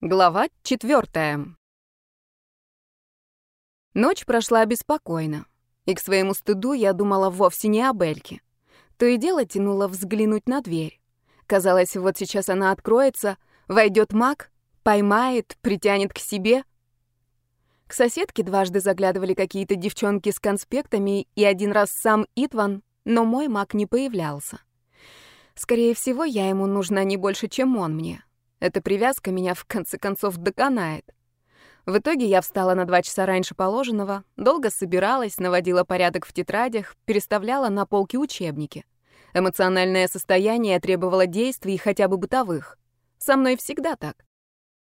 Глава четвертая. Ночь прошла беспокойно, и к своему стыду я думала вовсе не об Эльке. То и дело тянуло взглянуть на дверь. Казалось, вот сейчас она откроется, войдет маг, поймает, притянет к себе. К соседке дважды заглядывали какие-то девчонки с конспектами, и один раз сам Итван, но мой маг не появлялся. Скорее всего, я ему нужна не больше, чем он мне. Эта привязка меня в конце концов доконает. В итоге я встала на два часа раньше положенного, долго собиралась, наводила порядок в тетрадях, переставляла на полки учебники. Эмоциональное состояние требовало действий хотя бы бытовых. Со мной всегда так.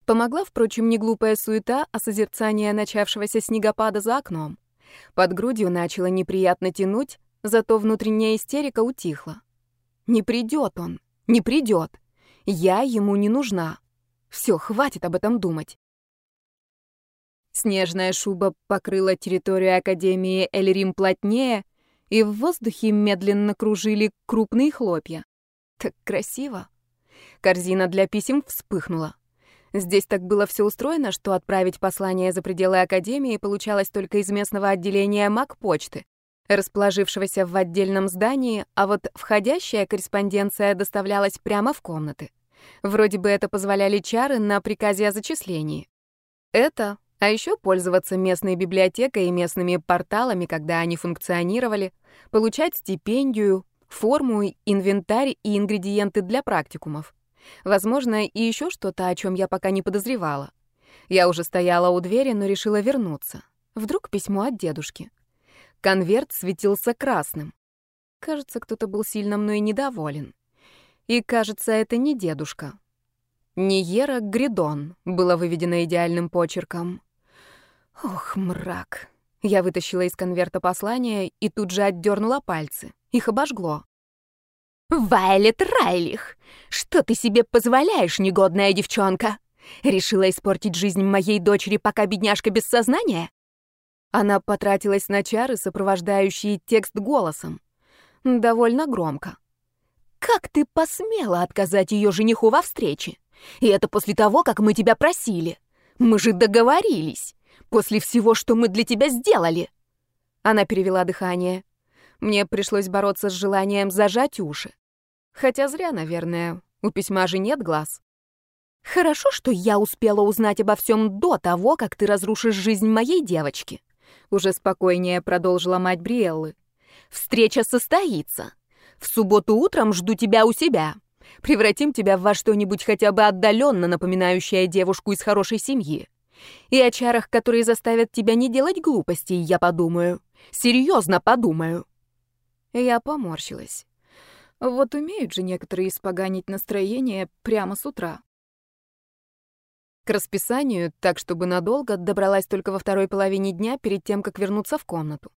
Помогла, впрочем, не глупая суета, а созерцание начавшегося снегопада за окном. Под грудью начало неприятно тянуть, зато внутренняя истерика утихла. Не придет он, не придет. Я ему не нужна. Все, хватит об этом думать. Снежная шуба покрыла территорию Академии Эльрим плотнее, и в воздухе медленно кружили крупные хлопья. Так красиво. Корзина для писем вспыхнула. Здесь так было все устроено, что отправить послание за пределы Академии получалось только из местного отделения МакПочты, расположившегося в отдельном здании, а вот входящая корреспонденция доставлялась прямо в комнаты. Вроде бы это позволяли чары на приказе о зачислении. Это, а еще пользоваться местной библиотекой и местными порталами, когда они функционировали, получать стипендию, форму, инвентарь и ингредиенты для практикумов. Возможно, и еще что-то, о чем я пока не подозревала. Я уже стояла у двери, но решила вернуться. Вдруг письмо от дедушки. Конверт светился красным. Кажется, кто-то был сильно мной недоволен. И, кажется, это не дедушка. Ниера Гридон было выведено идеальным почерком. Ох, мрак. Я вытащила из конверта послание и тут же отдернула пальцы. Их обожгло. «Вайлет Райлих, что ты себе позволяешь, негодная девчонка? Решила испортить жизнь моей дочери, пока бедняжка без сознания?» Она потратилась на чары, сопровождающие текст голосом. Довольно громко. Как ты посмела отказать ее жениху во встрече? И это после того, как мы тебя просили. Мы же договорились. После всего, что мы для тебя сделали. Она перевела дыхание. Мне пришлось бороться с желанием зажать уши. Хотя зря, наверное. У письма же нет глаз. Хорошо, что я успела узнать обо всем до того, как ты разрушишь жизнь моей девочки. Уже спокойнее продолжила мать Бриэллы. Встреча состоится. В субботу утром жду тебя у себя. Превратим тебя во что-нибудь хотя бы отдаленно напоминающее девушку из хорошей семьи. И о чарах, которые заставят тебя не делать глупостей, я подумаю. Серьезно подумаю. Я поморщилась. Вот умеют же некоторые испоганить настроение прямо с утра. К расписанию, так чтобы надолго, добралась только во второй половине дня перед тем, как вернуться в комнату.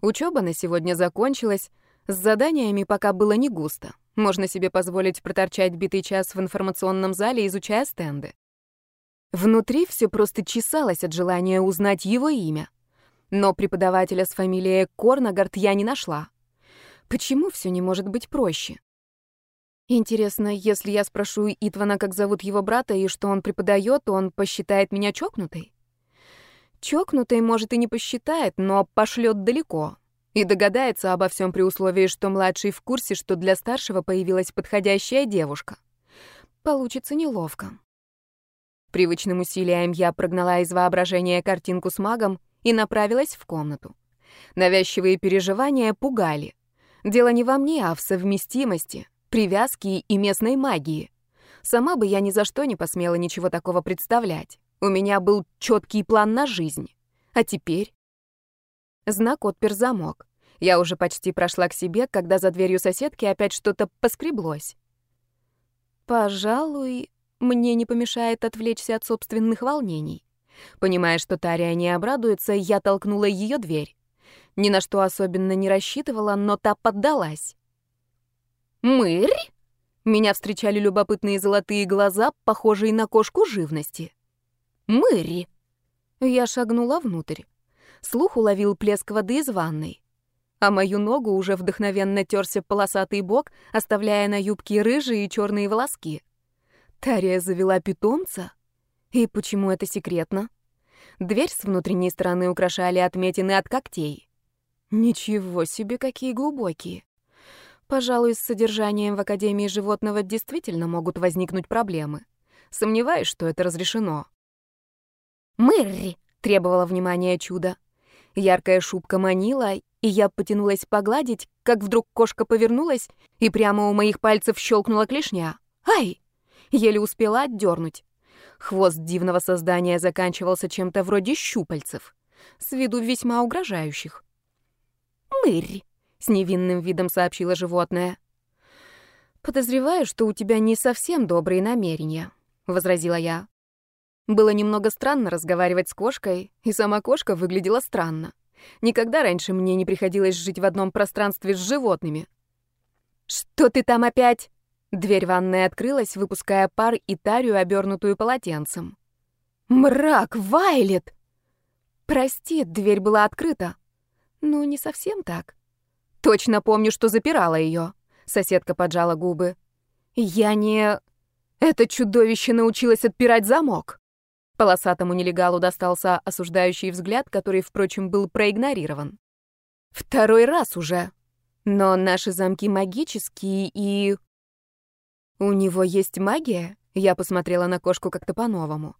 Учеба на сегодня закончилась, с заданиями пока было не густо. Можно себе позволить проторчать битый час в информационном зале, изучая стенды. Внутри все просто чесалось от желания узнать его имя. Но преподавателя с фамилией Корнагард я не нашла. Почему все не может быть проще? Интересно, если я спрошу Итвана, как зовут его брата и что он преподает, он посчитает меня чокнутой? Чокнутой, может, и не посчитает, но пошлет далеко. И догадается обо всем при условии, что младший в курсе, что для старшего появилась подходящая девушка. Получится неловко. Привычным усилием я прогнала из воображения картинку с магом и направилась в комнату. Навязчивые переживания пугали. Дело не во мне, а в совместимости, привязке и местной магии. Сама бы я ни за что не посмела ничего такого представлять. У меня был четкий план на жизнь. А теперь? Знак отпер замок. Я уже почти прошла к себе, когда за дверью соседки опять что-то поскреблось. Пожалуй, мне не помешает отвлечься от собственных волнений. Понимая, что Тария не обрадуется, я толкнула ее дверь. Ни на что особенно не рассчитывала, но та поддалась. «Мырь?» Меня встречали любопытные золотые глаза, похожие на кошку живности. «Мырь!» Я шагнула внутрь. Слух уловил плеск воды из ванной. А мою ногу уже вдохновенно терся полосатый бок, оставляя на юбке рыжие и черные волоски. Тария завела питомца? И почему это секретно? Дверь с внутренней стороны украшали отметины от когтей. Ничего себе, какие глубокие. Пожалуй, с содержанием в Академии животного действительно могут возникнуть проблемы. Сомневаюсь, что это разрешено. «Мэрри!» — требовала внимания чудо. Яркая шубка манила, и я потянулась погладить, как вдруг кошка повернулась, и прямо у моих пальцев щелкнула клешня. «Ай!» Еле успела отдернуть. Хвост дивного создания заканчивался чем-то вроде щупальцев, с виду весьма угрожающих. «Мырь!» — с невинным видом сообщило животное. «Подозреваю, что у тебя не совсем добрые намерения», — возразила я. Было немного странно разговаривать с кошкой, и сама кошка выглядела странно. Никогда раньше мне не приходилось жить в одном пространстве с животными. «Что ты там опять?» Дверь ванной открылась, выпуская пар и тарию, обернутую полотенцем. «Мрак, Вайлет!» «Прости, дверь была открыта». «Ну, не совсем так». «Точно помню, что запирала ее. Соседка поджала губы. «Я не...» «Это чудовище научилось отпирать замок». Полосатому нелегалу достался осуждающий взгляд, который, впрочем, был проигнорирован. «Второй раз уже. Но наши замки магические и...» «У него есть магия?» Я посмотрела на кошку как-то по-новому.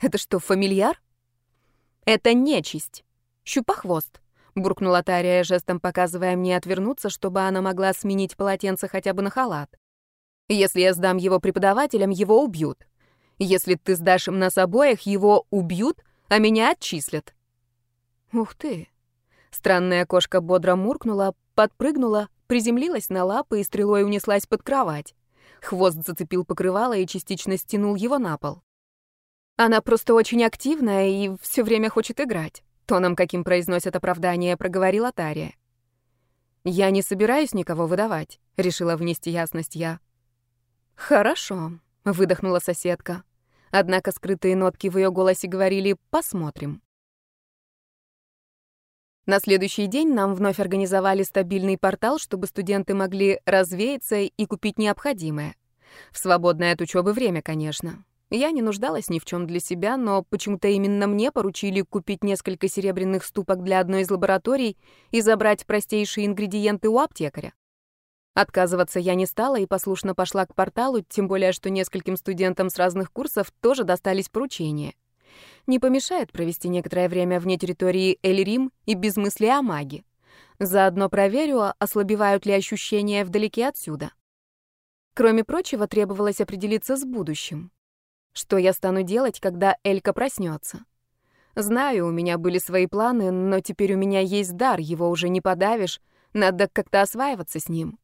«Это что, фамильяр?» «Это нечисть. Щупохвост», — буркнула Тария, жестом показывая мне отвернуться, чтобы она могла сменить полотенце хотя бы на халат. «Если я сдам его преподавателям, его убьют. Если ты сдашь им нас обоих, его убьют, а меня отчислят». «Ух ты!» Странная кошка бодро муркнула, подпрыгнула, приземлилась на лапы и стрелой унеслась под кровать. Хвост зацепил покрывало и частично стянул его на пол. Она просто очень активная и все время хочет играть. Тоном, каким произносят оправдание, проговорила Тария. «Я не собираюсь никого выдавать», — решила внести ясность я. «Хорошо», — выдохнула соседка. Однако скрытые нотки в ее голосе говорили «посмотрим». На следующий день нам вновь организовали стабильный портал, чтобы студенты могли развеяться и купить необходимое. В свободное от учебы время, конечно. Я не нуждалась ни в чем для себя, но почему-то именно мне поручили купить несколько серебряных ступок для одной из лабораторий и забрать простейшие ингредиенты у аптекаря. Отказываться я не стала и послушно пошла к порталу, тем более что нескольким студентам с разных курсов тоже достались поручения не помешает провести некоторое время вне территории Эльрим и без мысли о маге. Заодно проверю, ослабевают ли ощущения вдалеке отсюда. Кроме прочего, требовалось определиться с будущим. Что я стану делать, когда Элька проснется? Знаю, у меня были свои планы, но теперь у меня есть дар, его уже не подавишь, надо как-то осваиваться с ним.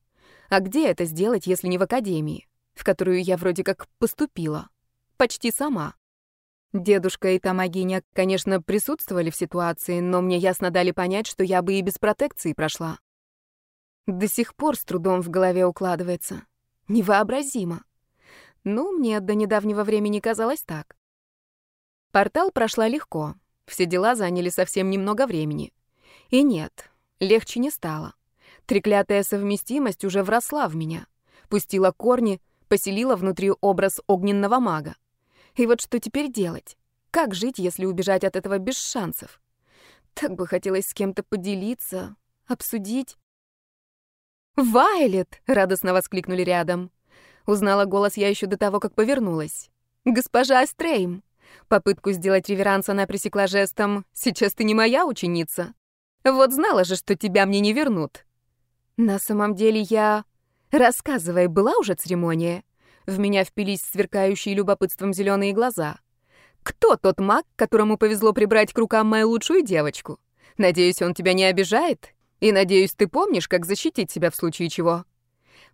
А где это сделать, если не в академии, в которую я вроде как поступила? Почти сама. Дедушка и Тамагиня, конечно, присутствовали в ситуации, но мне ясно дали понять, что я бы и без протекции прошла. До сих пор с трудом в голове укладывается. Невообразимо. Ну, мне до недавнего времени казалось так. Портал прошла легко. Все дела заняли совсем немного времени. И нет, легче не стало. Треклятая совместимость уже вросла в меня. Пустила корни, поселила внутри образ огненного мага. И вот что теперь делать? Как жить, если убежать от этого без шансов? Так бы хотелось с кем-то поделиться, обсудить. «Вайлет!» — радостно воскликнули рядом. Узнала голос я еще до того, как повернулась. «Госпожа Астрейм!» Попытку сделать реверанс она пресекла жестом «Сейчас ты не моя ученица. Вот знала же, что тебя мне не вернут». На самом деле я... Рассказывай, была уже церемония? В меня впились сверкающие любопытством зеленые глаза. «Кто тот маг, которому повезло прибрать к рукам мою лучшую девочку? Надеюсь, он тебя не обижает? И надеюсь, ты помнишь, как защитить себя в случае чего?»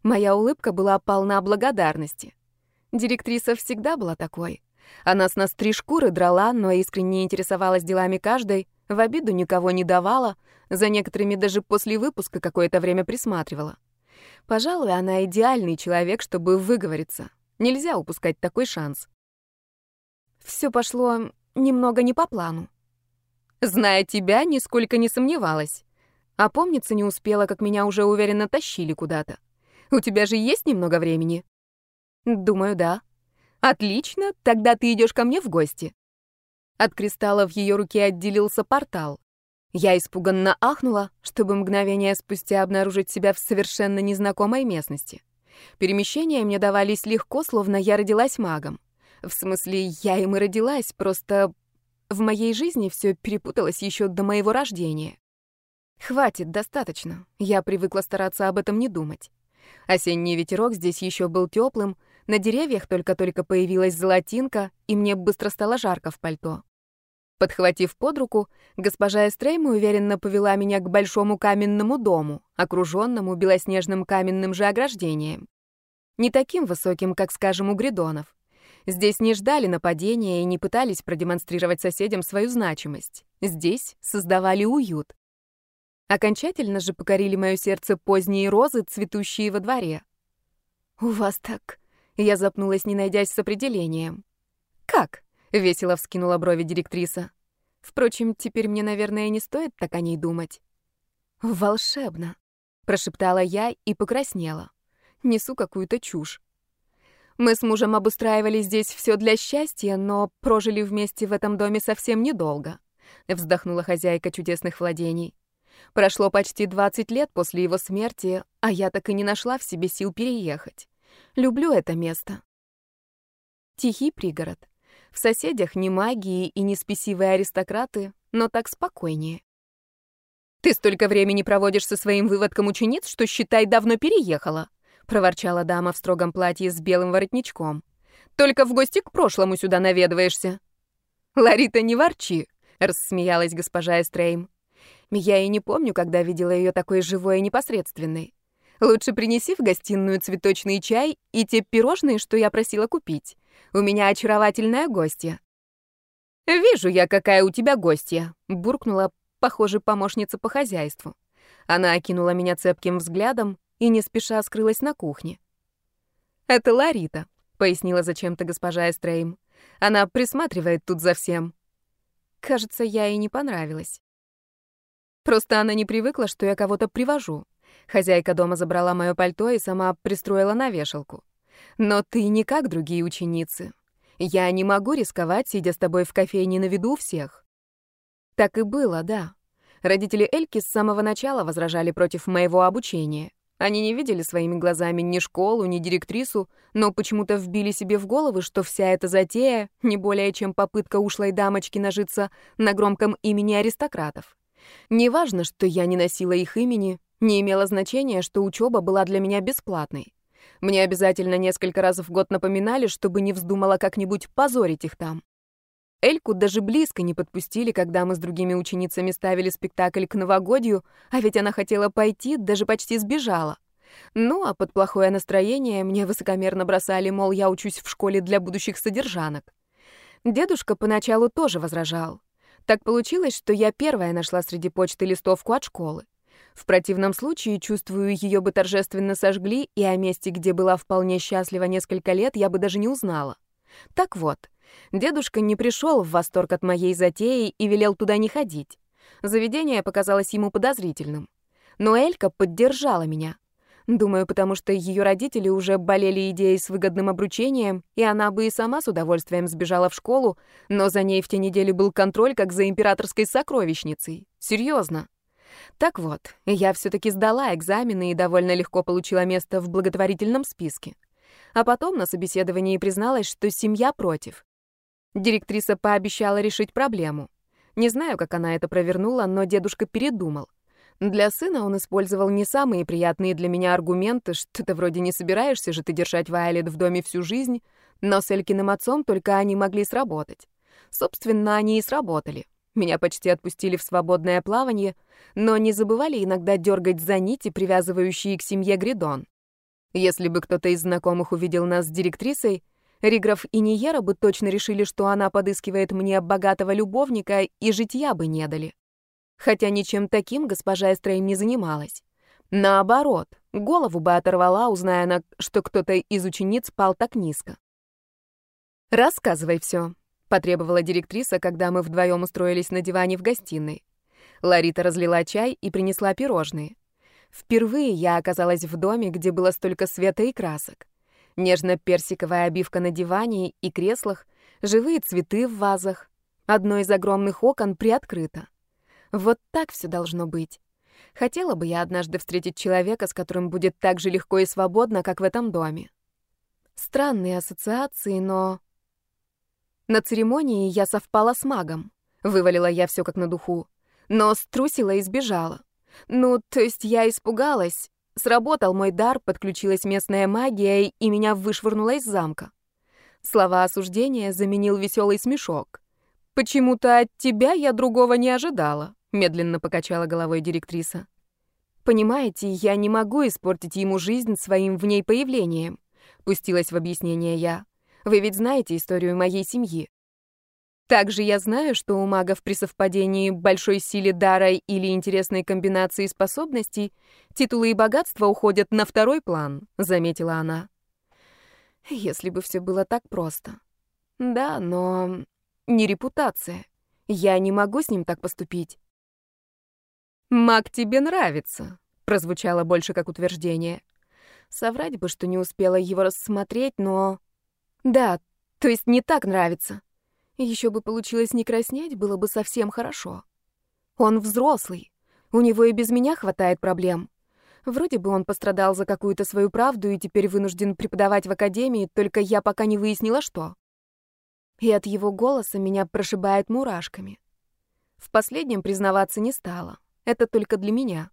Моя улыбка была полна благодарности. Директриса всегда была такой. Она с нас три шкуры драла, но искренне интересовалась делами каждой, в обиду никого не давала, за некоторыми даже после выпуска какое-то время присматривала. Пожалуй, она идеальный человек, чтобы выговориться. Нельзя упускать такой шанс. Все пошло немного не по плану. Зная тебя, нисколько не сомневалась. А помниться не успела, как меня уже уверенно тащили куда-то. У тебя же есть немного времени? Думаю, да. Отлично, тогда ты идешь ко мне в гости. От кристалла в ее руке отделился портал. Я испуганно ахнула, чтобы мгновение спустя обнаружить себя в совершенно незнакомой местности. Перемещения мне давались легко, словно я родилась магом. В смысле, я им и родилась, просто в моей жизни все перепуталось еще до моего рождения. Хватит, достаточно. Я привыкла стараться об этом не думать. Осенний ветерок здесь еще был теплым, на деревьях только-только появилась золотинка, и мне быстро стало жарко в пальто. Подхватив под руку, госпожа Эстрейма уверенно повела меня к большому каменному дому, окруженному белоснежным каменным же ограждением. Не таким высоким, как, скажем, у гридонов. Здесь не ждали нападения и не пытались продемонстрировать соседям свою значимость. Здесь создавали уют. Окончательно же покорили мое сердце поздние розы, цветущие во дворе. «У вас так...» — я запнулась, не найдясь с определением. «Как?» — весело вскинула брови директриса. «Впрочем, теперь мне, наверное, не стоит так о ней думать». «Волшебно», — прошептала я и покраснела. Несу какую-то чушь. Мы с мужем обустраивали здесь все для счастья, но прожили вместе в этом доме совсем недолго», — вздохнула хозяйка чудесных владений. «Прошло почти 20 лет после его смерти, а я так и не нашла в себе сил переехать. Люблю это место». Тихий пригород. В соседях ни магии и ни спесивые аристократы, но так спокойнее. «Ты столько времени проводишь со своим выводком учениц, что, считай, давно переехала», — проворчала дама в строгом платье с белым воротничком. «Только в гости к прошлому сюда наведываешься». «Ларита, не ворчи», — рассмеялась госпожа Эстрейм. «Я и не помню, когда видела ее такой живой и непосредственной. Лучше принеси в гостиную цветочный чай и те пирожные, что я просила купить. У меня очаровательная гостья». «Вижу я, какая у тебя гостья», — буркнула, похоже, помощница по хозяйству. Она окинула меня цепким взглядом, и не спеша скрылась на кухне. «Это Ларита», — пояснила зачем-то госпожа Эстрейм. «Она присматривает тут за всем». Кажется, я ей не понравилась. Просто она не привыкла, что я кого-то привожу. Хозяйка дома забрала мое пальто и сама пристроила на вешалку. Но ты не как другие ученицы. Я не могу рисковать, сидя с тобой в кофейне на виду всех. Так и было, да. Родители Эльки с самого начала возражали против моего обучения. Они не видели своими глазами ни школу, ни директрису, но почему-то вбили себе в головы, что вся эта затея не более чем попытка ушлой дамочки нажиться на громком имени аристократов. Неважно, что я не носила их имени, не имело значения, что учеба была для меня бесплатной. Мне обязательно несколько раз в год напоминали, чтобы не вздумала как-нибудь позорить их там. Эльку даже близко не подпустили, когда мы с другими ученицами ставили спектакль к новогодию, а ведь она хотела пойти, даже почти сбежала. Ну, а под плохое настроение мне высокомерно бросали, мол, я учусь в школе для будущих содержанок. Дедушка поначалу тоже возражал. Так получилось, что я первая нашла среди почты листовку от школы. В противном случае, чувствую, ее бы торжественно сожгли, и о месте, где была вполне счастлива несколько лет, я бы даже не узнала. Так вот, Дедушка не пришел в восторг от моей затеи и велел туда не ходить. Заведение показалось ему подозрительным. Но Элька поддержала меня. Думаю, потому что ее родители уже болели идеей с выгодным обручением, и она бы и сама с удовольствием сбежала в школу, но за ней в те недели был контроль, как за императорской сокровищницей. Серьезно. Так вот, я все-таки сдала экзамены и довольно легко получила место в благотворительном списке. А потом на собеседовании призналась, что семья против. Директриса пообещала решить проблему. Не знаю, как она это провернула, но дедушка передумал. Для сына он использовал не самые приятные для меня аргументы, что ты вроде не собираешься же ты держать Вайолет в доме всю жизнь, но с Элькиным отцом только они могли сработать. Собственно, они и сработали. Меня почти отпустили в свободное плавание, но не забывали иногда дергать за нити, привязывающие к семье Гридон. Если бы кто-то из знакомых увидел нас с директрисой, Риграф и Ниера бы точно решили, что она подыскивает мне богатого любовника, и житья бы не дали. Хотя ничем таким госпожа Эстрейм не занималась. Наоборот, голову бы оторвала, узная она, что кто-то из учениц пал так низко. «Рассказывай все», — потребовала директриса, когда мы вдвоем устроились на диване в гостиной. Ларита разлила чай и принесла пирожные. Впервые я оказалась в доме, где было столько света и красок. Нежно-персиковая обивка на диване и креслах, живые цветы в вазах. Одно из огромных окон приоткрыто. Вот так все должно быть. Хотела бы я однажды встретить человека, с которым будет так же легко и свободно, как в этом доме. Странные ассоциации, но... На церемонии я совпала с магом. Вывалила я все как на духу. Но струсила и сбежала. Ну, то есть я испугалась. Сработал мой дар, подключилась местная магия, и меня вышвырнуло из замка. Слова осуждения заменил веселый смешок. «Почему-то от тебя я другого не ожидала», — медленно покачала головой директриса. «Понимаете, я не могу испортить ему жизнь своим в ней появлением пустилась в объяснение я. Вы ведь знаете историю моей семьи. Также я знаю, что у магов при совпадении большой силы дара или интересной комбинации способностей титулы и богатства уходят на второй план, заметила она. Если бы все было так просто. Да, но не репутация. Я не могу с ним так поступить. Маг тебе нравится, прозвучало больше как утверждение. Соврать бы, что не успела его рассмотреть, но... Да, то есть не так нравится. Еще бы получилось не краснеть, было бы совсем хорошо. Он взрослый. У него и без меня хватает проблем. Вроде бы он пострадал за какую-то свою правду и теперь вынужден преподавать в академии, только я пока не выяснила, что. И от его голоса меня прошибает мурашками. В последнем признаваться не стала. Это только для меня.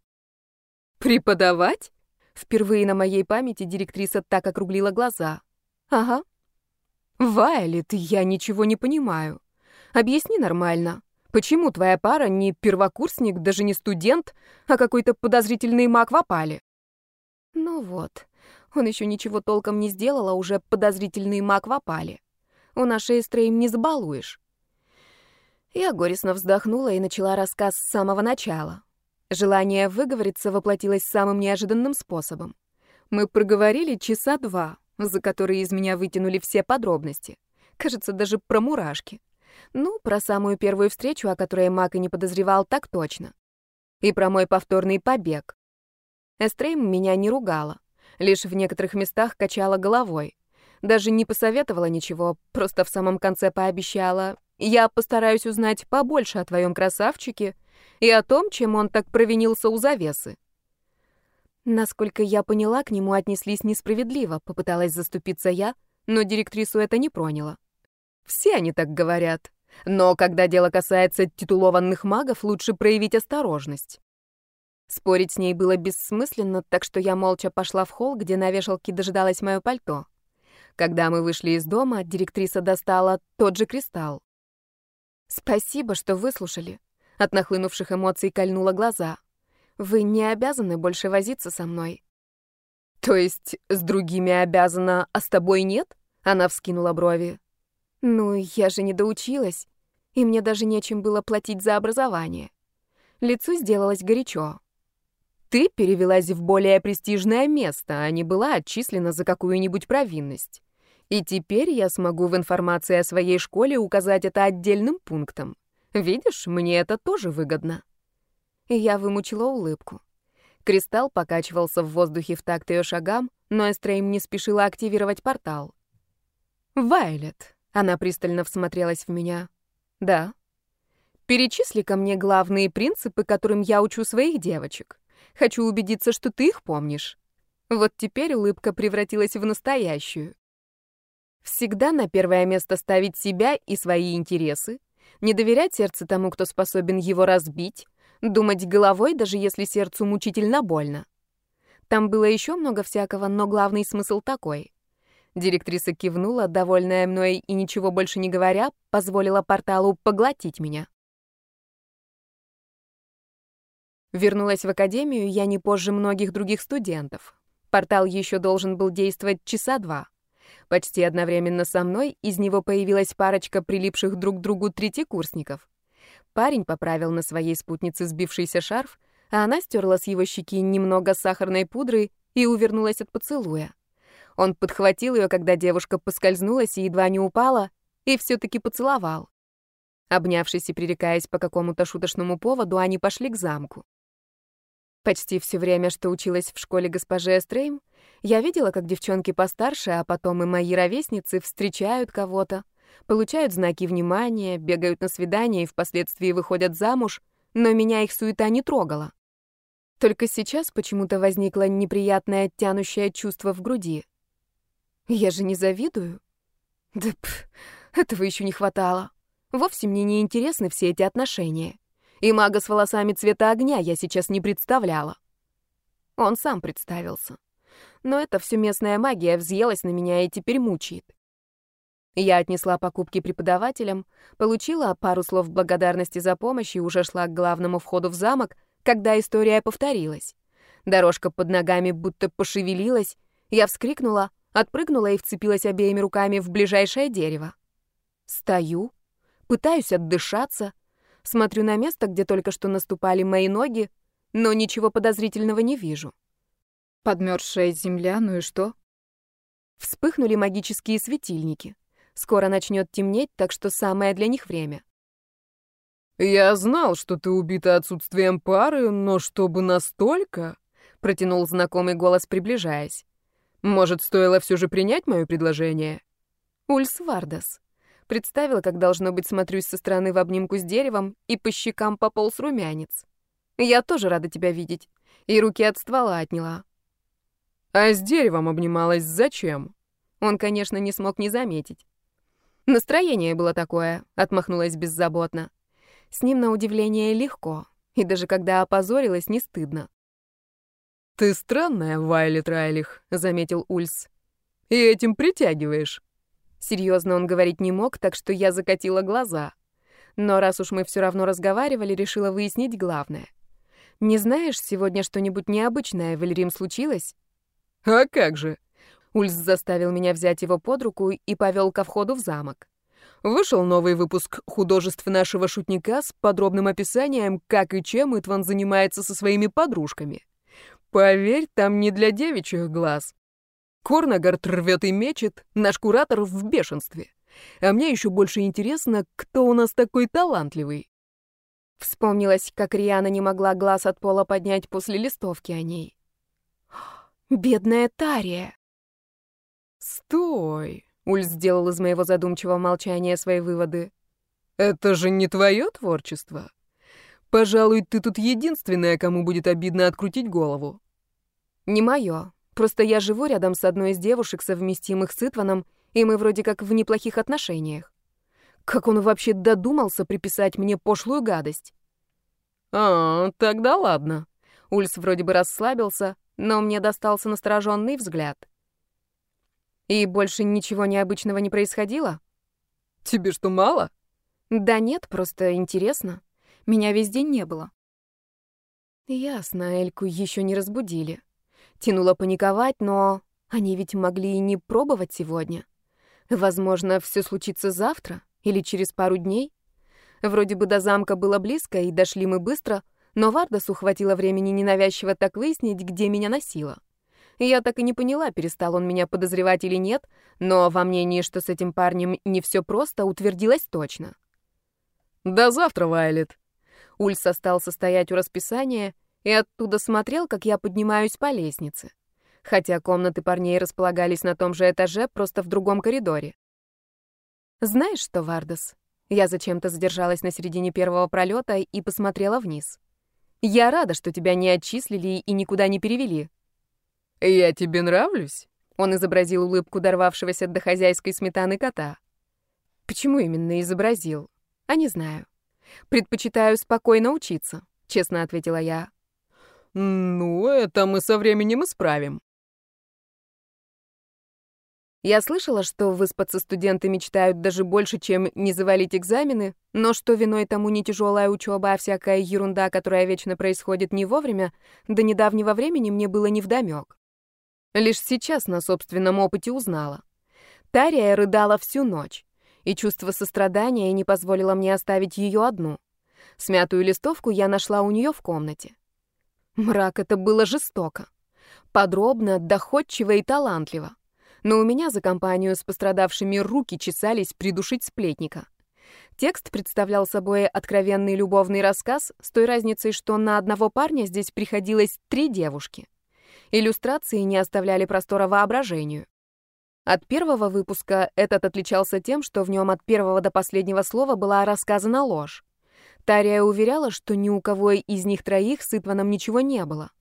«Преподавать?» Впервые на моей памяти директриса так округлила глаза. Ага. Вайлет, я ничего не понимаю. Объясни нормально. Почему твоя пара не первокурсник, даже не студент, а какой-то подозрительный маг в опале? Ну вот, он еще ничего толком не сделал, а уже подозрительный маг в опале. У нашей Эстрейм не забалуешь. Я горестно вздохнула и начала рассказ с самого начала. Желание выговориться воплотилось самым неожиданным способом. Мы проговорили часа два, за которые из меня вытянули все подробности. Кажется, даже про мурашки. Ну, про самую первую встречу, о которой Мак и не подозревал, так точно. И про мой повторный побег. Эстрейм меня не ругала, лишь в некоторых местах качала головой. Даже не посоветовала ничего, просто в самом конце пообещала. Я постараюсь узнать побольше о твоем красавчике и о том, чем он так провинился у завесы. Насколько я поняла, к нему отнеслись несправедливо, попыталась заступиться я, но директрису это не проняло. Все они так говорят. Но когда дело касается титулованных магов, лучше проявить осторожность. Спорить с ней было бессмысленно, так что я молча пошла в холл, где на вешалке дожидалось мое пальто. Когда мы вышли из дома, директриса достала тот же кристалл. «Спасибо, что выслушали», от нахлынувших эмоций кольнула глаза. «Вы не обязаны больше возиться со мной». «То есть с другими обязана, а с тобой нет?» Она вскинула брови. «Ну, я же не доучилась, и мне даже нечем было платить за образование». Лицу сделалось горячо. «Ты перевелась в более престижное место, а не была отчислена за какую-нибудь провинность. И теперь я смогу в информации о своей школе указать это отдельным пунктом. Видишь, мне это тоже выгодно. Я вымучила улыбку. Кристалл покачивался в воздухе в такт ее шагам, но Эстрейм не спешила активировать портал. «Вайлет», — она пристально всмотрелась в меня. «Да». «Перечисли ко мне главные принципы, которым я учу своих девочек. Хочу убедиться, что ты их помнишь». Вот теперь улыбка превратилась в настоящую. Всегда на первое место ставить себя и свои интересы, не доверять сердцу тому, кто способен его разбить, думать головой, даже если сердцу мучительно больно. Там было еще много всякого, но главный смысл такой. Директриса кивнула, довольная мной и ничего больше не говоря, позволила порталу поглотить меня. Вернулась в академию я не позже многих других студентов. Портал еще должен был действовать часа два. Почти одновременно со мной из него появилась парочка прилипших друг к другу третьекурсников. Парень поправил на своей спутнице сбившийся шарф, а она стерла с его щеки немного сахарной пудры и увернулась от поцелуя. Он подхватил ее, когда девушка поскользнулась и едва не упала, и все-таки поцеловал. Обнявшись и пререкаясь по какому-то шуточному поводу, они пошли к замку. Почти все время, что училась в школе госпожи Эстрейм, я видела, как девчонки постарше, а потом и мои ровесницы встречают кого-то, получают знаки внимания, бегают на свидания и впоследствии выходят замуж, но меня их суета не трогала. Только сейчас почему-то возникло неприятное тянущее чувство в груди. Я же не завидую. Да пф, этого еще не хватало. Вовсе мне не интересны все эти отношения. И мага с волосами цвета огня я сейчас не представляла. Он сам представился. Но это все местная магия взъелась на меня и теперь мучает. Я отнесла покупки преподавателям, получила пару слов благодарности за помощь и уже шла к главному входу в замок, когда история повторилась. Дорожка под ногами будто пошевелилась, я вскрикнула, отпрыгнула и вцепилась обеими руками в ближайшее дерево. Стою, пытаюсь отдышаться, смотрю на место, где только что наступали мои ноги, но ничего подозрительного не вижу. Подмерзшая земля, ну и что? Вспыхнули магические светильники. Скоро начнет темнеть, так что самое для них время. «Я знал, что ты убита отсутствием пары, но чтобы настолько...» — протянул знакомый голос, приближаясь. «Может, стоило все же принять мое предложение?» Ульс Вардас. Представила, как должно быть смотрюсь со стороны в обнимку с деревом, и по щекам пополз румянец. «Я тоже рада тебя видеть». И руки от ствола отняла. «А с деревом обнималась зачем?» Он, конечно, не смог не заметить. Настроение было такое, отмахнулась беззаботно. С ним на удивление легко, и даже когда опозорилась, не стыдно. «Ты странная, Вайлет Райлих», — заметил Ульс. «И этим притягиваешь». Серьезно он говорить не мог, так что я закатила глаза. Но раз уж мы все равно разговаривали, решила выяснить главное. «Не знаешь, сегодня что-нибудь необычное в Эльрим случилось?» «А как же?» Ульс заставил меня взять его под руку и повел ко входу в замок. Вышел новый выпуск художеств нашего шутника с подробным описанием, как и чем Итван занимается со своими подружками. Поверь, там не для девичьих глаз. Корнагард рвет и мечет, наш куратор в бешенстве. А мне еще больше интересно, кто у нас такой талантливый. Вспомнилось, как Риана не могла глаз от пола поднять после листовки о ней. Бедная Тария. «Стой!» — Уль сделал из моего задумчивого молчания свои выводы. «Это же не твое творчество. Пожалуй, ты тут единственная, кому будет обидно открутить голову». «Не мое. Просто я живу рядом с одной из девушек, совместимых с Итваном, и мы вроде как в неплохих отношениях. Как он вообще додумался приписать мне пошлую гадость?» «А, тогда ладно». Ульс вроде бы расслабился, но мне достался настороженный взгляд. И больше ничего необычного не происходило? Тебе что, мало? Да нет, просто интересно. Меня весь день не было. Ясно, Эльку еще не разбудили. Тянуло паниковать, но они ведь могли и не пробовать сегодня. Возможно, все случится завтра или через пару дней. Вроде бы до замка было близко, и дошли мы быстро, но Вардасу хватило времени ненавязчиво так выяснить, где меня носило. Я так и не поняла, перестал он меня подозревать или нет, но во мнении, что с этим парнем не все просто, утвердилось точно. «До завтра, Вайлет!» Ульс остался стоять у расписания и оттуда смотрел, как я поднимаюсь по лестнице. Хотя комнаты парней располагались на том же этаже, просто в другом коридоре. «Знаешь что, Вардас?» Я зачем-то задержалась на середине первого пролета и посмотрела вниз. «Я рада, что тебя не отчислили и никуда не перевели». «Я тебе нравлюсь?» Он изобразил улыбку дорвавшегося до хозяйской сметаны кота. Почему именно изобразил? А не знаю. Предпочитаю спокойно учиться, честно ответила я. Ну, это мы со временем исправим. Я слышала, что выспаться студенты мечтают даже больше, чем не завалить экзамены, но что виной тому не тяжелая учеба, а всякая ерунда, которая вечно происходит не вовремя, до недавнего времени мне было невдомёк. Лишь сейчас на собственном опыте узнала. Тария рыдала всю ночь, и чувство сострадания не позволило мне оставить ее одну. Смятую листовку я нашла у нее в комнате. Мрак, это было жестоко. Подробно, доходчиво и талантливо. Но у меня за компанию с пострадавшими руки чесались придушить сплетника. Текст представлял собой откровенный любовный рассказ с той разницей, что на одного парня здесь приходилось три девушки. Иллюстрации не оставляли простора воображению. От первого выпуска этот отличался тем, что в нем от первого до последнего слова была рассказана ложь. Тария уверяла, что ни у кого из них троих с Итваном ничего не было.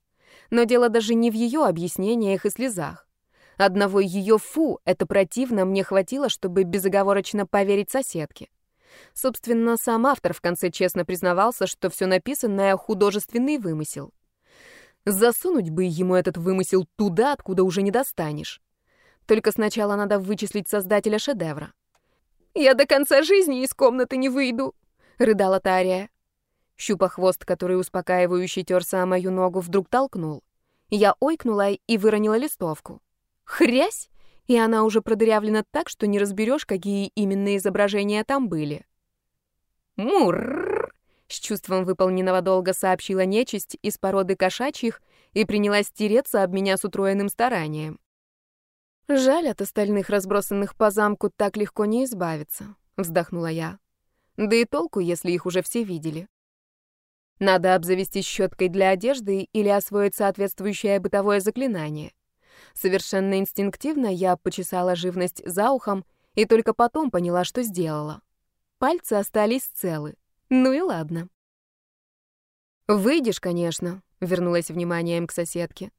Но дело даже не в ее объяснениях и слезах. Одного ее «фу» это противно мне хватило, чтобы безоговорочно поверить соседке. Собственно, сам автор в конце честно признавался, что все написанное — художественный вымысел. Засунуть бы ему этот вымысел туда, откуда уже не достанешь. Только сначала надо вычислить создателя шедевра. «Я до конца жизни из комнаты не выйду», — рыдала Тария. Щупа хвост, который успокаивающе терся о мою ногу, вдруг толкнул. Я ойкнула и выронила листовку. Хрясь! И она уже продырявлена так, что не разберешь, какие именно изображения там были. «Мурр!» — с чувством выполненного долга сообщила нечисть из породы кошачьих и принялась тереться об меня с утроенным старанием. «Жаль, от остальных разбросанных по замку так легко не избавиться», — вздохнула я. «Да и толку, если их уже все видели. Надо обзавестись щеткой для одежды или освоить соответствующее бытовое заклинание. Совершенно инстинктивно я почесала живность за ухом и только потом поняла, что сделала. Пальцы остались целы. Ну и ладно. «Выйдешь, конечно», — вернулась вниманием к соседке.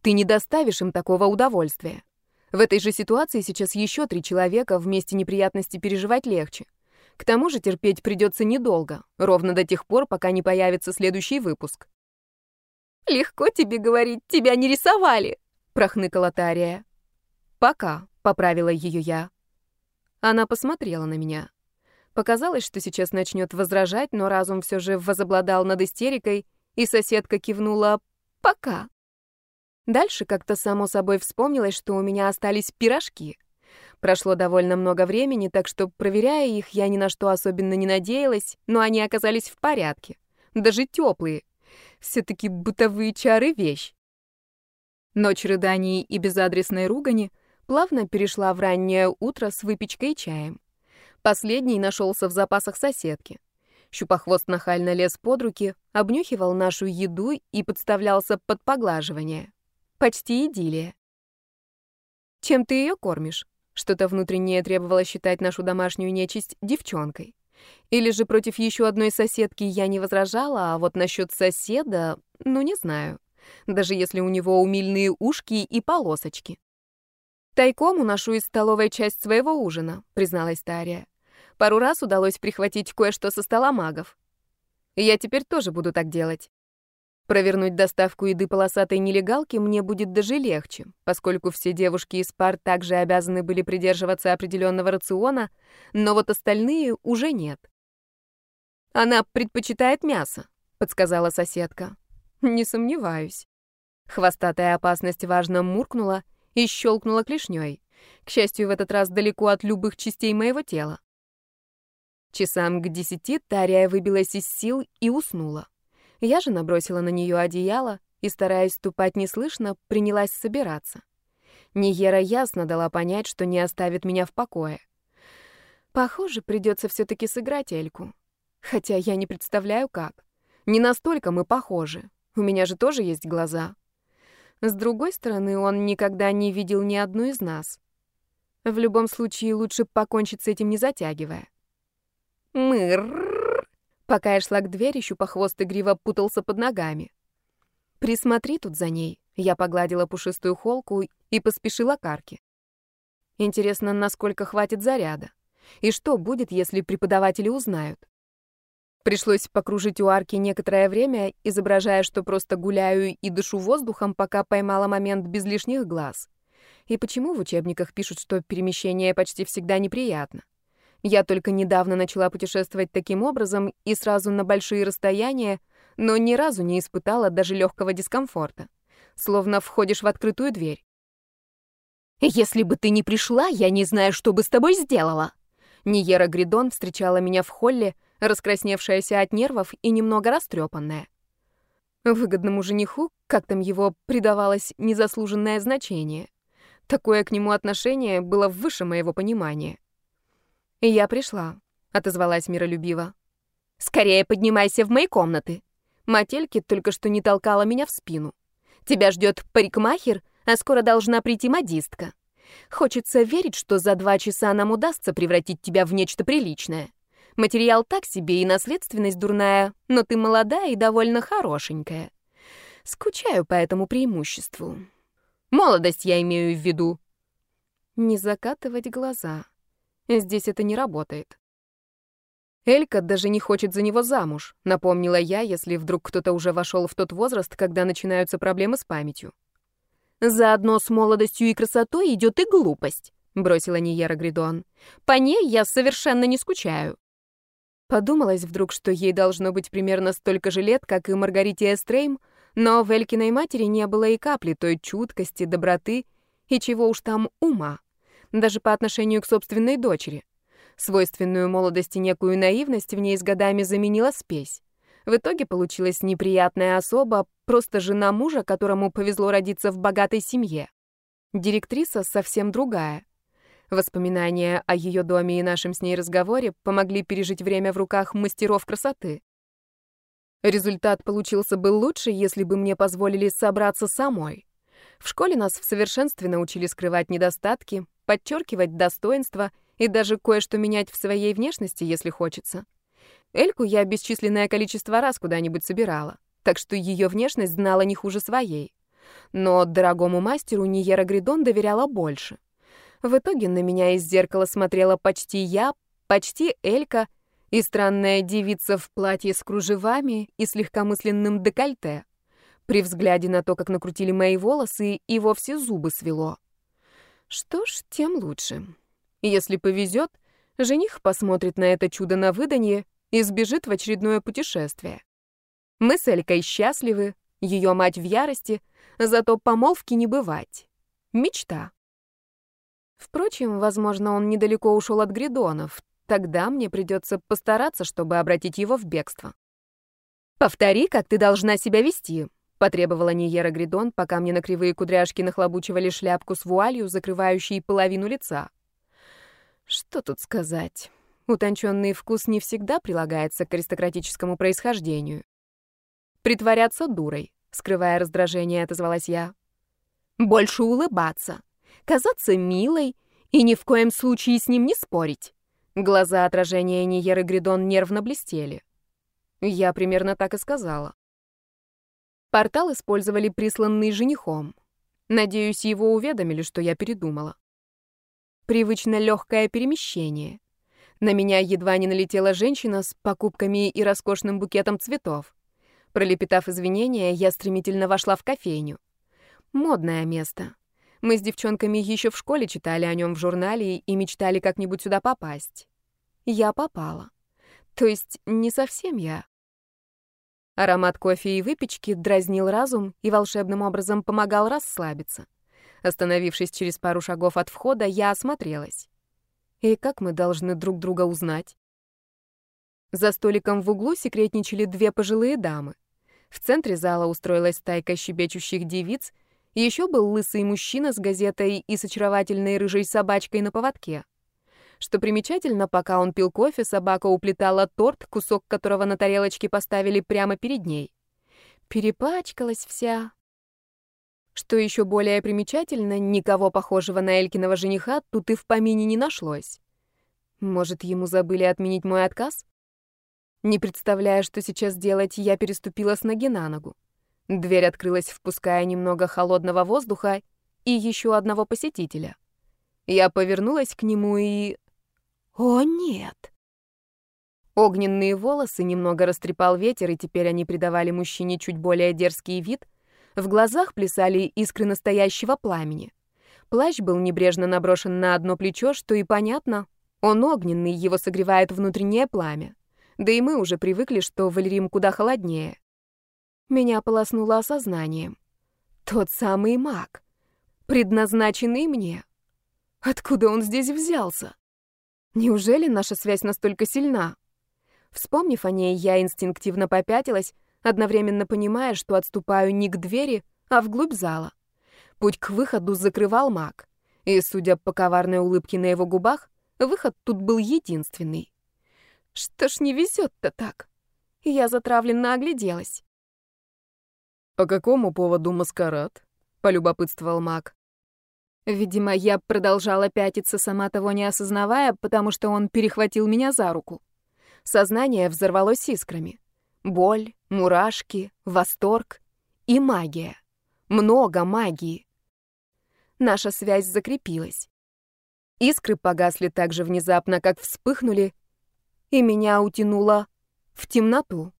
«Ты не доставишь им такого удовольствия. В этой же ситуации сейчас еще три человека, вместе неприятности переживать легче. К тому же терпеть придется недолго, ровно до тех пор, пока не появится следующий выпуск. «Легко тебе говорить, тебя не рисовали!» — прохныкала Тария. «Пока», — поправила ее я. Она посмотрела на меня. Показалось, что сейчас начнет возражать, но разум все же возобладал над истерикой, и соседка кивнула «пока». Дальше как-то само собой вспомнилось, что у меня остались пирожки — Прошло довольно много времени, так что, проверяя их, я ни на что особенно не надеялась, но они оказались в порядке. Даже теплые. Все-таки бытовые чары — вещь. Ночь рыданий и безадресной ругани плавно перешла в раннее утро с выпечкой и чаем. Последний нашелся в запасах соседки. Щупохвост нахально лез под руки, обнюхивал нашу еду и подставлялся под поглаживание. Почти идиллия. «Чем ты ее кормишь?» Что-то внутреннее требовало считать нашу домашнюю нечисть девчонкой. Или же против еще одной соседки я не возражала, а вот насчет соседа, ну не знаю. Даже если у него умильные ушки и полосочки. Тайком уношу из столовой часть своего ужина, призналась Тария. Пару раз удалось прихватить кое-что со стола магов. Я теперь тоже буду так делать. Провернуть доставку еды полосатой нелегалки мне будет даже легче, поскольку все девушки из пар также обязаны были придерживаться определенного рациона, но вот остальные уже нет. «Она предпочитает мясо», — подсказала соседка. «Не сомневаюсь». Хвостатая опасность важно муркнула и щелкнула клешней. К счастью, в этот раз далеко от любых частей моего тела. Часам к десяти Тария выбилась из сил и уснула. Я же набросила на нее одеяло и, стараясь ступать неслышно, принялась собираться. Ниера ясно дала понять, что не оставит меня в покое. Похоже, придется все-таки сыграть Эльку. Хотя я не представляю, как. Не настолько мы похожи. У меня же тоже есть глаза. С другой стороны, он никогда не видел ни одну из нас. В любом случае, лучше покончить с этим, не затягивая. Мыр. Пока я шла к двери, щупохвост игриво путался под ногами. «Присмотри тут за ней», — я погладила пушистую холку и поспешила к арке. Интересно, насколько хватит заряда? И что будет, если преподаватели узнают? Пришлось покружить у арки некоторое время, изображая, что просто гуляю и дышу воздухом, пока поймала момент без лишних глаз. И почему в учебниках пишут, что перемещение почти всегда неприятно? Я только недавно начала путешествовать таким образом и сразу на большие расстояния, но ни разу не испытала даже легкого дискомфорта. Словно входишь в открытую дверь. «Если бы ты не пришла, я не знаю, что бы с тобой сделала!» Ниера Гридон встречала меня в холле, раскрасневшаяся от нервов и немного растрепанная. Выгодному жениху, как там его, придавалось незаслуженное значение. Такое к нему отношение было выше моего понимания. Я пришла. — отозвалась миролюбиво. «Скорее поднимайся в мои комнаты. Мательки только что не толкала меня в спину. Тебя ждет парикмахер, а скоро должна прийти модистка. Хочется верить, что за два часа нам удастся превратить тебя в нечто приличное. Материал так себе и наследственность дурная, но ты молодая и довольно хорошенькая. Скучаю по этому преимуществу. Молодость я имею в виду. Не закатывать глаза. Здесь это не работает. Элька даже не хочет за него замуж, напомнила я, если вдруг кто-то уже вошел в тот возраст, когда начинаются проблемы с памятью. Заодно с молодостью и красотой идет и глупость, бросила Ниера Гридон. По ней я совершенно не скучаю. Подумалось вдруг, что ей должно быть примерно столько же лет, как и Маргарите Эстрейм, но в Элькиной матери не было и капли той чуткости, доброты и чего уж там ума, даже по отношению к собственной дочери. Свойственную молодости некую наивность в ней с годами заменила спесь. В итоге получилась неприятная особа, просто жена мужа, которому повезло родиться в богатой семье. Директриса совсем другая. Воспоминания о ее доме и нашем с ней разговоре помогли пережить время в руках мастеров красоты. Результат получился бы лучше, если бы мне позволили собраться самой. В школе нас в совершенстве научили скрывать недостатки, подчеркивать достоинства и даже кое-что менять в своей внешности, если хочется. Эльку я бесчисленное количество раз куда-нибудь собирала, так что ее внешность знала не хуже своей. Но дорогому мастеру Ниера Гридон доверяла больше. В итоге на меня из зеркала смотрела почти я, почти Элька и странная девица в платье с кружевами и с легкомысленным декольте. При взгляде на то, как накрутили мои волосы, и вовсе зубы свело. Что ж, тем лучше. Если повезет, жених посмотрит на это чудо на выданье и сбежит в очередное путешествие. Мы с Элькой счастливы, ее мать в ярости, зато помолвки не бывать. Мечта. Впрочем, возможно, он недалеко ушел от Гридонов. Тогда мне придется постараться, чтобы обратить его в бегство. «Повтори, как ты должна себя вести», — потребовала Ниера Гридон, пока мне на кривые кудряшки нахлобучивали шляпку с вуалью, закрывающей половину лица. Что тут сказать? Утонченный вкус не всегда прилагается к аристократическому происхождению. Притворяться дурой, скрывая раздражение, отозвалась я. Больше улыбаться, казаться милой и ни в коем случае с ним не спорить. Глаза отражения Ниеры Гридон нервно блестели. Я примерно так и сказала. Портал использовали присланный женихом. Надеюсь, его уведомили, что я передумала. Привычно легкое перемещение. На меня едва не налетела женщина с покупками и роскошным букетом цветов. Пролепетав извинения, я стремительно вошла в кофейню. Модное место. Мы с девчонками еще в школе читали о нем в журнале и мечтали как-нибудь сюда попасть. Я попала. То есть не совсем я. Аромат кофе и выпечки дразнил разум и волшебным образом помогал расслабиться. Остановившись через пару шагов от входа, я осмотрелась. И как мы должны друг друга узнать? За столиком в углу секретничали две пожилые дамы. В центре зала устроилась стайка щебечущих девиц, и еще был лысый мужчина с газетой и с очаровательной рыжей собачкой на поводке. Что примечательно, пока он пил кофе, собака уплетала торт, кусок которого на тарелочке поставили прямо перед ней. Перепачкалась вся. Что еще более примечательно, никого похожего на Элькиного жениха тут и в помине не нашлось. Может, ему забыли отменить мой отказ? Не представляя, что сейчас делать, я переступила с ноги на ногу. Дверь открылась, впуская немного холодного воздуха и еще одного посетителя. Я повернулась к нему и... О, нет! Огненные волосы немного растрепал ветер, и теперь они придавали мужчине чуть более дерзкий вид — в глазах плясали искры настоящего пламени. Плащ был небрежно наброшен на одно плечо, что и понятно. Он огненный, его согревает внутреннее пламя. Да и мы уже привыкли, что Валерим куда холоднее. Меня полоснуло осознанием. Тот самый маг, предназначенный мне. Откуда он здесь взялся? Неужели наша связь настолько сильна? Вспомнив о ней, я инстинктивно попятилась, одновременно понимая, что отступаю не к двери, а вглубь зала. Путь к выходу закрывал маг, и, судя по коварной улыбке на его губах, выход тут был единственный. Что ж не везет-то так? Я затравленно огляделась. «По какому поводу маскарад?» — полюбопытствовал маг. Видимо, я продолжала пятиться, сама того не осознавая, потому что он перехватил меня за руку. Сознание взорвалось искрами. Боль, мурашки, восторг и магия. Много магии. Наша связь закрепилась. Искры погасли так же внезапно, как вспыхнули, и меня утянуло в темноту.